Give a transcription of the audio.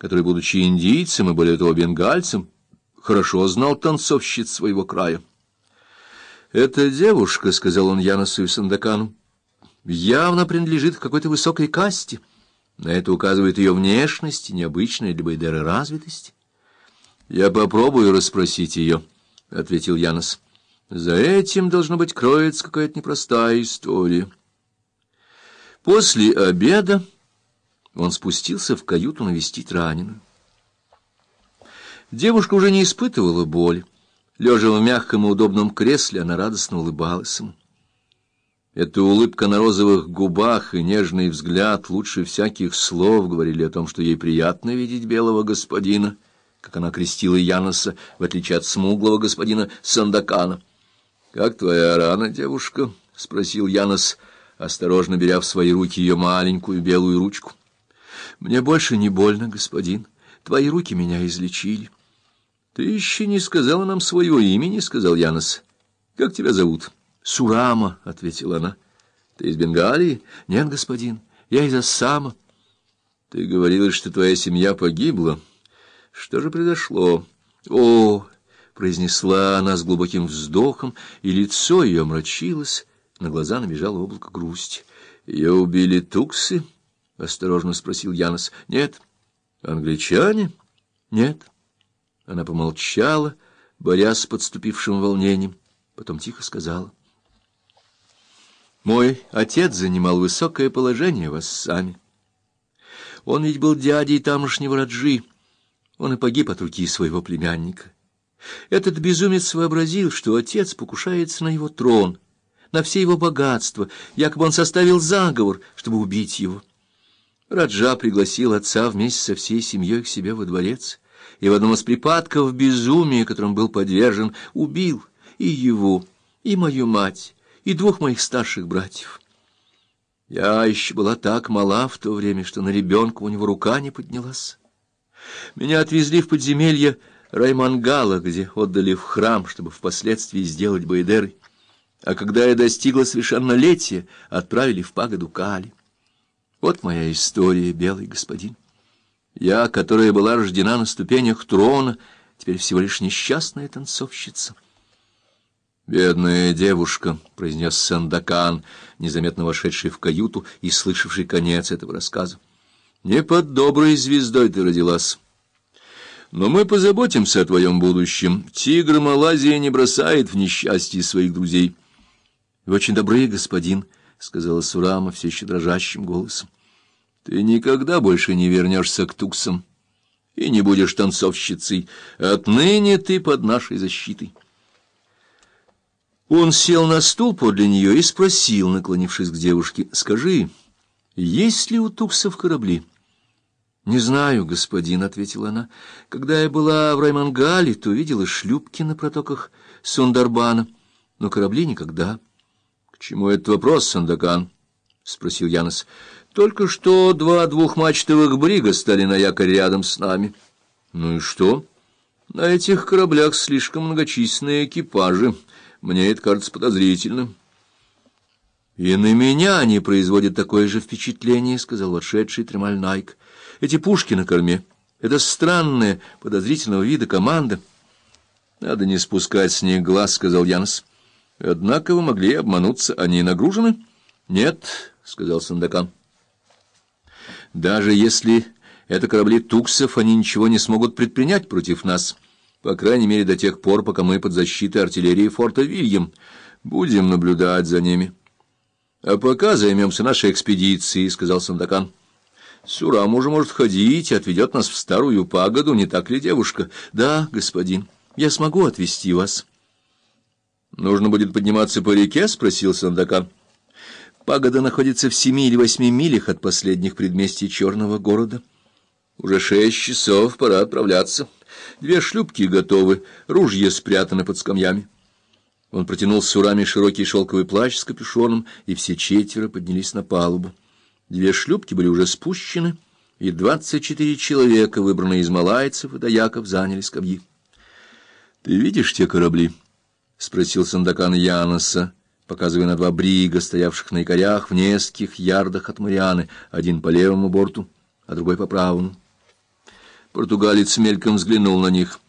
который, будучи индийцем и более того бенгальцем, хорошо знал танцовщиц своего края. «Эта девушка, — сказал он Яносу и Сандакану, — явно принадлежит к какой-то высокой касте. На это указывает ее внешность и необычная для Байдеры развитость. «Я попробую расспросить ее», — ответил Янос. «За этим, должно быть, кроется какая-то непростая история». После обеда он спустился в каюту навестить раненую. Девушка уже не испытывала боли. Лежа в мягком и удобном кресле, она радостно улыбалась ему. Эта улыбка на розовых губах и нежный взгляд лучше всяких слов говорили о том, что ей приятно видеть белого господина, как она крестила Яноса, в отличие от смуглого господина Сандакана. — Как твоя рана, девушка? — спросил Янос, осторожно беря в свои руки ее маленькую белую ручку. — Мне больше не больно, господин. Твои руки меня излечили. — Ты еще не сказала нам своего имени, — сказал Янос. — Как тебя зовут? — Сурама, — ответила она. — Ты из Бенгалии? — Нет, господин, я из Ассама. — Ты говорила, что твоя семья погибла. Что же произошло? — О! — произнесла она с глубоким вздохом, и лицо ее омрачилось, на глаза набежало облако грусти. — Ее убили туксы? —— осторожно спросил Янос. — Нет. — Англичане? — Нет. Она помолчала, борясь с подступившим волнением, потом тихо сказала. — Мой отец занимал высокое положение в Ассаме. Он ведь был дядей тамошнего Раджи. Он и погиб от руки своего племянника. Этот безумец вообразил, что отец покушается на его трон, на все его богатства, якобы он составил заговор, чтобы убить его. Раджа пригласил отца вместе со всей семьей к себе во дворец, и в одном из припадков безумия, которым был подвержен, убил и его, и мою мать, и двух моих старших братьев. Я еще была так мала в то время, что на ребенка у него рука не поднялась. Меня отвезли в подземелье Раймангала, где отдали в храм, чтобы впоследствии сделать Байдерой. А когда я достигла совершеннолетия, отправили в пагоду Кали. Вот моя история, белый господин. Я, которая была рождена на ступенях трона, теперь всего лишь несчастная танцовщица. «Бедная девушка», — произнес Сандакан, незаметно вошедший в каюту и слышавший конец этого рассказа. «Не под доброй звездой ты родилась. Но мы позаботимся о твоем будущем. Тигр Малайзия не бросает в несчастье своих друзей». «Вы очень добрый, господин», —— сказала Сурама все еще дрожащим голосом. — Ты никогда больше не вернешься к туксам и не будешь танцовщицей. Отныне ты под нашей защитой. Он сел на стул подле нее и спросил, наклонившись к девушке, — Скажи, есть ли у туксов корабли? — Не знаю, господин, — ответила она. — Когда я была в Раймангале, то видела шлюпки на протоках Сундарбана, но корабли никогда. — чему этот вопрос, Сандакан? — спросил Янос. — Только что два двухмачтовых брига стали на якорь рядом с нами. — Ну и что? На этих кораблях слишком многочисленные экипажи. Мне это кажется подозрительным. — И на меня они производят такое же впечатление, — сказал вошедший Тремаль Найк. — Эти пушки на корме. Это странная, подозрительного вида команда. — Надо не спускать с них глаз, — сказал Янос. — Однако вы могли обмануться. Они нагружены? Нет, — сказал Сандакан. Даже если это корабли туксов, они ничего не смогут предпринять против нас. По крайней мере, до тех пор, пока мы под защитой артиллерии форта Вильям. Будем наблюдать за ними. А пока займемся нашей экспедицией, — сказал Сандакан. Сурам уже может ходить, отведет нас в старую пагоду, не так ли, девушка? Да, господин, я смогу отвезти вас. Нужно будет подниматься по реке? — спросил Сандакан. Пагода находится в семи или восьми милях от последних предместий черного города. Уже шесть часов, пора отправляться. Две шлюпки готовы, ружья спрятаны под скамьями. Он протянул с сурами широкий шелковый плащ с капюшоном, и все четверо поднялись на палубу. Две шлюпки были уже спущены, и двадцать четыре человека, выбранные из малайцев идаяков, заняли скамьи. — Ты видишь те корабли? —— спросил Сандакан Яноса, показывая на два брига, стоявших на якорях в нескольких ярдах от Марианы, один по левому борту, а другой по правому. Португалец мельком взглянул на них.